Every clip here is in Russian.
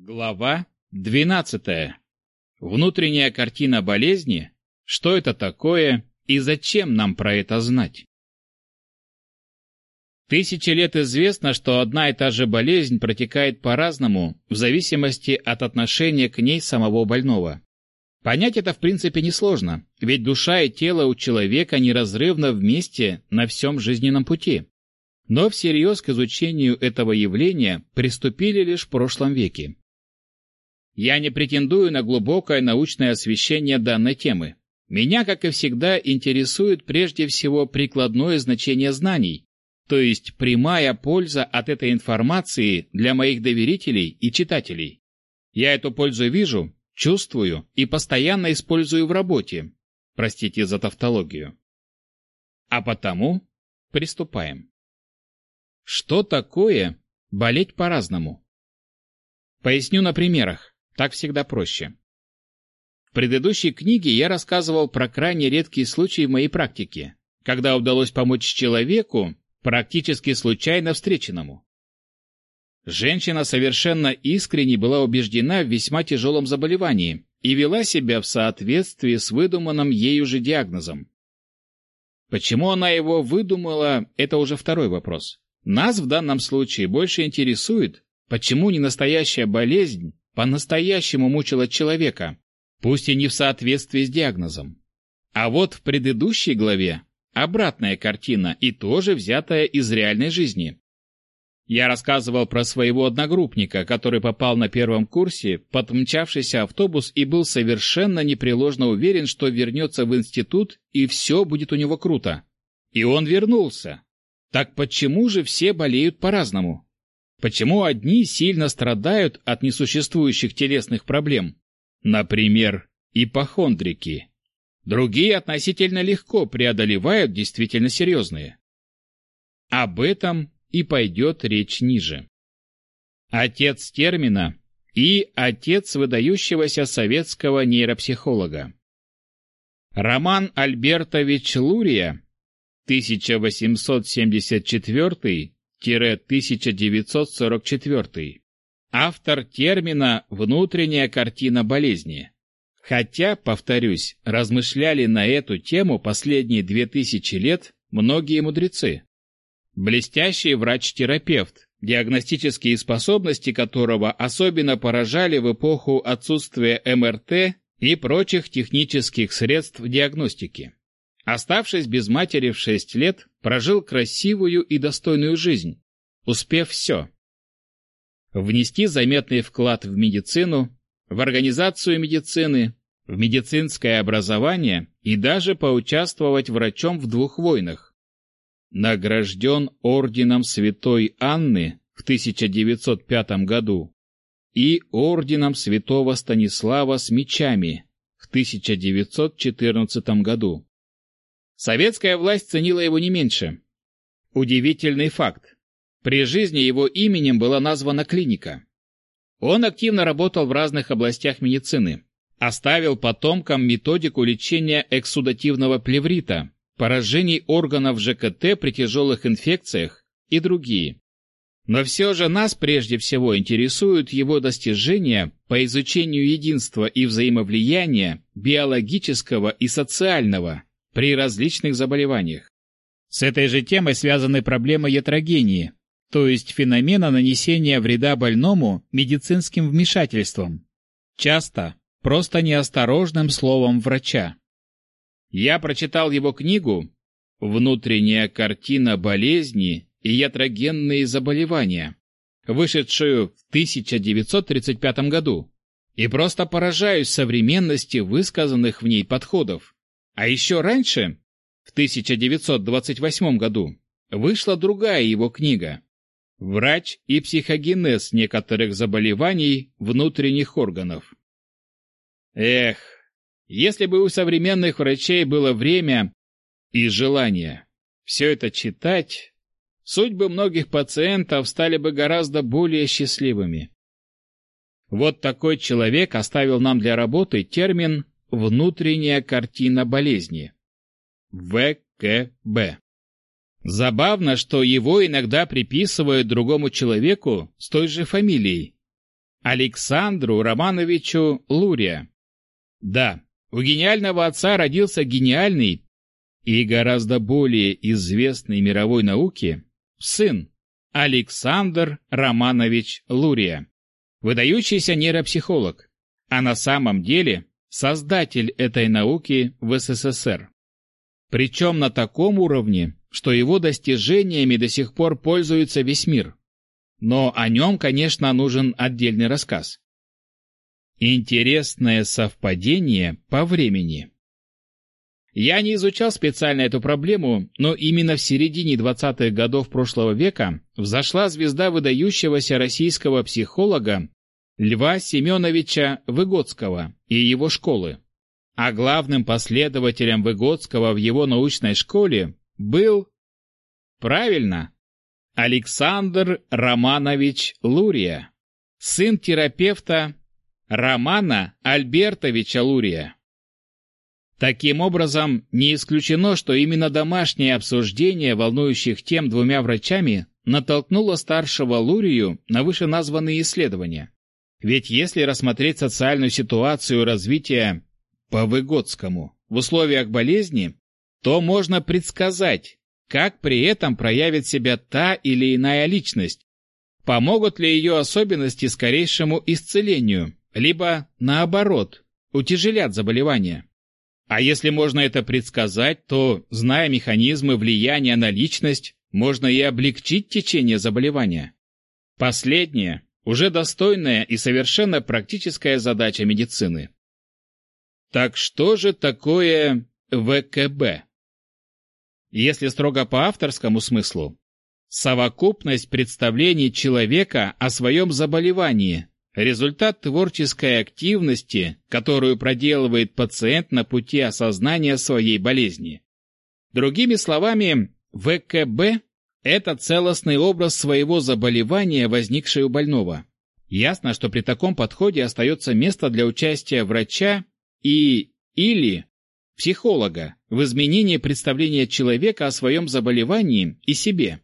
Глава 12. Внутренняя картина болезни. Что это такое и зачем нам про это знать? Тысячи лет известно, что одна и та же болезнь протекает по-разному в зависимости от отношения к ней самого больного. Понять это в принципе несложно, ведь душа и тело у человека неразрывно вместе на всем жизненном пути. Но всерьез к изучению этого явления приступили лишь в прошлом веке. Я не претендую на глубокое научное освещение данной темы. Меня, как и всегда, интересует прежде всего прикладное значение знаний, то есть прямая польза от этой информации для моих доверителей и читателей. Я эту пользу вижу, чувствую и постоянно использую в работе. Простите за тавтологию. А потому приступаем. Что такое болеть по-разному? Поясню на примерах. Так всегда проще. В предыдущей книге я рассказывал про крайне редкие случаи в моей практике, когда удалось помочь человеку, практически случайно встреченному. Женщина совершенно искренне была убеждена в весьма тяжелом заболевании и вела себя в соответствии с выдуманным ею же диагнозом. Почему она его выдумала, это уже второй вопрос. Нас в данном случае больше интересует, почему не настоящая болезнь по-настоящему мучила человека, пусть и не в соответствии с диагнозом. А вот в предыдущей главе обратная картина и тоже взятая из реальной жизни. Я рассказывал про своего одногруппника, который попал на первом курсе под мчавшийся автобус и был совершенно непреложно уверен, что вернется в институт и все будет у него круто. И он вернулся. Так почему же все болеют по-разному? Почему одни сильно страдают от несуществующих телесных проблем, например, ипохондрики, другие относительно легко преодолевают действительно серьезные? Об этом и пойдет речь ниже. Отец термина и отец выдающегося советского нейропсихолога. Роман Альбертович Лурия 1874 1944. Автор термина «внутренняя картина болезни». Хотя, повторюсь, размышляли на эту тему последние две тысячи лет многие мудрецы. Блестящий врач-терапевт, диагностические способности которого особенно поражали в эпоху отсутствия МРТ и прочих технических средств диагностики. Оставшись без матери в шесть лет, прожил красивую и достойную жизнь, успев все. Внести заметный вклад в медицину, в организацию медицины, в медицинское образование и даже поучаствовать врачом в двух войнах. Награжден орденом Святой Анны в 1905 году и орденом Святого Станислава с мечами в 1914 году. Советская власть ценила его не меньше. Удивительный факт. При жизни его именем была названа клиника. Он активно работал в разных областях медицины. Оставил потомкам методику лечения эксудативного плеврита, поражений органов ЖКТ при тяжелых инфекциях и другие. Но все же нас прежде всего интересуют его достижения по изучению единства и взаимовлияния биологического и социального – при различных заболеваниях. С этой же темой связаны проблемы ятрогении, то есть феномена нанесения вреда больному медицинским вмешательством. Часто просто неосторожным словом врача. Я прочитал его книгу «Внутренняя картина болезни и ятрогенные заболевания», вышедшую в 1935 году, и просто поражаюсь современности высказанных в ней подходов. А еще раньше, в 1928 году, вышла другая его книга «Врач и психогенез некоторых заболеваний внутренних органов». Эх, если бы у современных врачей было время и желание все это читать, судьбы многих пациентов стали бы гораздо более счастливыми. Вот такой человек оставил нам для работы термин Внутренняя картина болезни. ВКБ. Забавно, что его иногда приписывают другому человеку с той же фамилией. Александру Романовичу Лурия. Да, у гениального отца родился гениальный и гораздо более известный мировой науке сын Александр Романович Лурия, выдающийся нейропсихолог, а на самом деле создатель этой науки в СССР. Причем на таком уровне, что его достижениями до сих пор пользуется весь мир. Но о нем, конечно, нужен отдельный рассказ. Интересное совпадение по времени. Я не изучал специально эту проблему, но именно в середине 20-х годов прошлого века взошла звезда выдающегося российского психолога Льва Семеновича Выгодского и его школы. А главным последователем Выгодского в его научной школе был... Правильно, Александр Романович Лурия, сын терапевта Романа Альбертовича Лурия. Таким образом, не исключено, что именно домашнее обсуждение волнующих тем двумя врачами натолкнуло старшего Лурию на вышеназванные исследования. Ведь если рассмотреть социальную ситуацию развития по Выгодскому в условиях болезни, то можно предсказать, как при этом проявит себя та или иная личность, помогут ли ее особенности скорейшему исцелению, либо, наоборот, утяжелят заболевание. А если можно это предсказать, то, зная механизмы влияния на личность, можно и облегчить течение заболевания. Последнее – уже достойная и совершенно практическая задача медицины. Так что же такое ВКБ? Если строго по авторскому смыслу, совокупность представлений человека о своем заболевании, результат творческой активности, которую проделывает пациент на пути осознания своей болезни. Другими словами, ВКБ – это целостный образ своего заболевания, возникшее у больного. Ясно, что при таком подходе остается место для участия врача и или психолога в изменении представления человека о своем заболевании и себе.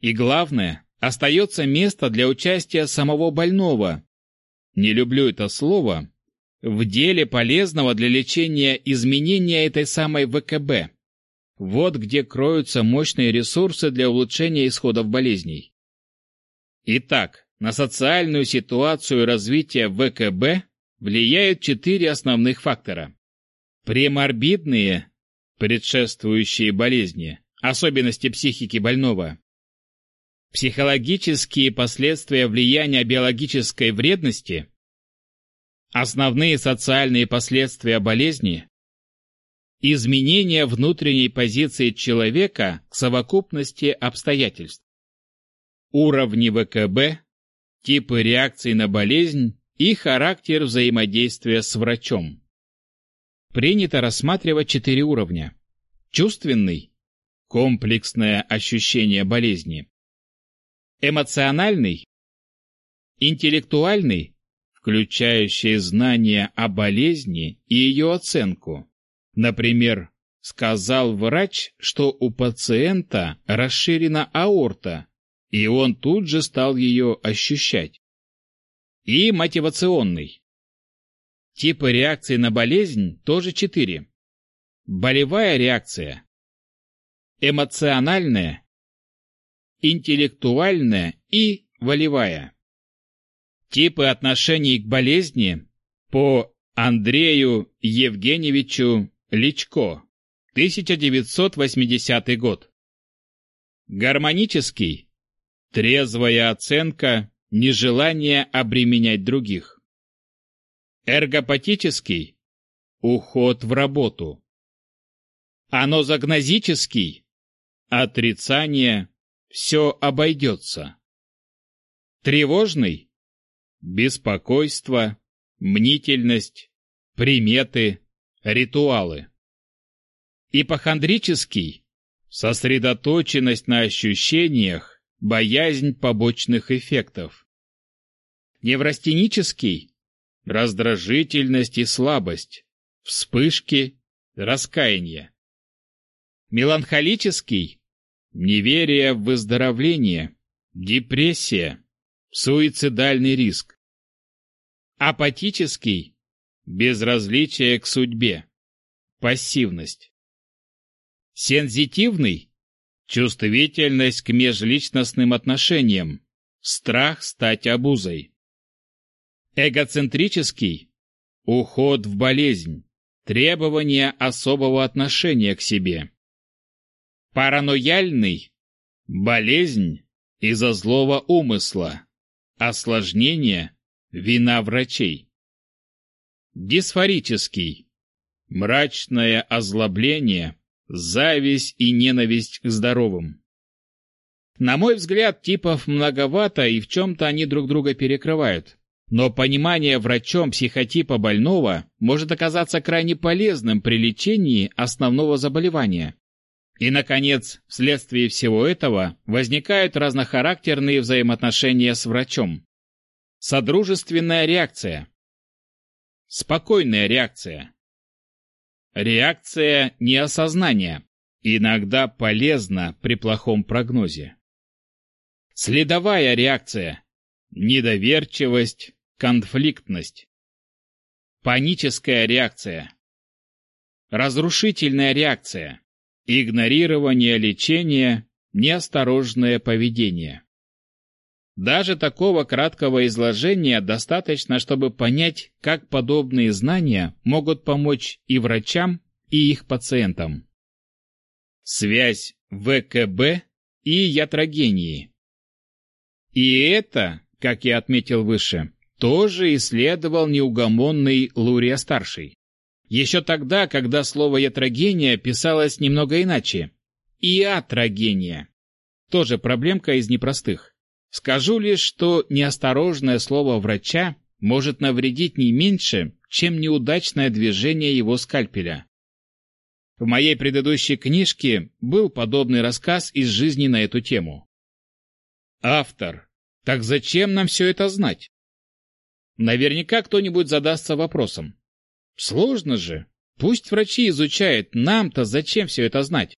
И главное, остается место для участия самого больного. Не люблю это слово. В деле полезного для лечения изменения этой самой ВКБ. Вот где кроются мощные ресурсы для улучшения исходов болезней. Итак, на социальную ситуацию развития ВКБ влияют четыре основных фактора. Преморбидные, предшествующие болезни, особенности психики больного, психологические последствия влияния биологической вредности, основные социальные последствия болезни, изменение внутренней позиции человека к совокупности обстоятельств, уровни ВКБ, типы реакций на болезнь и характер взаимодействия с врачом. Принято рассматривать четыре уровня. Чувственный – комплексное ощущение болезни эмоциональный, интеллектуальный, включающий знания о болезни и ее оценку. Например, сказал врач, что у пациента расширена аорта, и он тут же стал ее ощущать. И мотивационный. Типы реакции на болезнь тоже четыре. Болевая реакция. Эмоциональная, интеллектуальная и волевая. Типы отношений к болезни по Андрею Евгеньевичу Личко, 1980 год. Гармонический. Трезвая оценка, нежелание обременять других. Эргопатический. Уход в работу. Анозагнозический. Отрицание, все обойдется. Тревожный – беспокойство, мнительность, приметы, ритуалы. Ипохондрический – сосредоточенность на ощущениях, боязнь побочных эффектов. Неврастенический – раздражительность и слабость, вспышки, раскаяние. Меланхолический неверие в выздоровление, депрессия, суицидальный риск. Апатический – безразличие к судьбе, пассивность. Сензитивный – чувствительность к межличностным отношениям, страх стать обузой. Эгоцентрический – уход в болезнь, требование особого отношения к себе. Паранояльный – болезнь из-за злого умысла, осложнение – вина врачей. Дисфорический – мрачное озлобление, зависть и ненависть к здоровым. На мой взгляд, типов многовато, и в чем-то они друг друга перекрывают. Но понимание врачом психотипа больного может оказаться крайне полезным при лечении основного заболевания. И, наконец, вследствие всего этого возникают разнохарактерные взаимоотношения с врачом. Содружественная реакция. Спокойная реакция. Реакция неосознания. Иногда полезна при плохом прогнозе. Следовая реакция. Недоверчивость, Конфликтность. Паническая реакция. Разрушительная реакция. Игнорирование лечения, неосторожное поведение. Даже такого краткого изложения достаточно, чтобы понять, как подобные знания могут помочь и врачам, и их пациентам. Связь ВКБ и ятрогении. И это, как я отметил выше, тоже исследовал неугомонный Лурия-старший. Еще тогда, когда слово «ятрогения» писалось немного иначе. «Иатрогения». Тоже проблемка из непростых. Скажу лишь, что неосторожное слово врача может навредить не меньше, чем неудачное движение его скальпеля. В моей предыдущей книжке был подобный рассказ из жизни на эту тему. Автор. Так зачем нам все это знать? Наверняка кто-нибудь задастся вопросом. Сложно же. Пусть врачи изучают, нам-то зачем все это знать?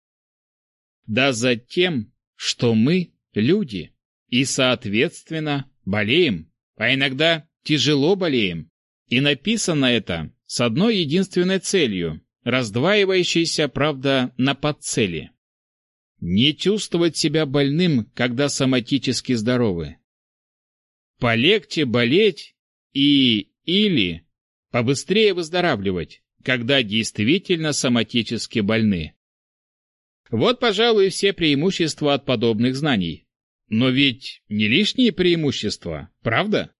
Да за тем, что мы люди, и, соответственно, болеем, а иногда тяжело болеем. И написано это с одной единственной целью, раздваивающейся, правда, на подцели. Не чувствовать себя больным, когда соматически здоровы. Полегче болеть и или побыстрее выздоравливать, когда действительно соматически больны. Вот, пожалуй, все преимущества от подобных знаний. Но ведь не лишние преимущества, правда?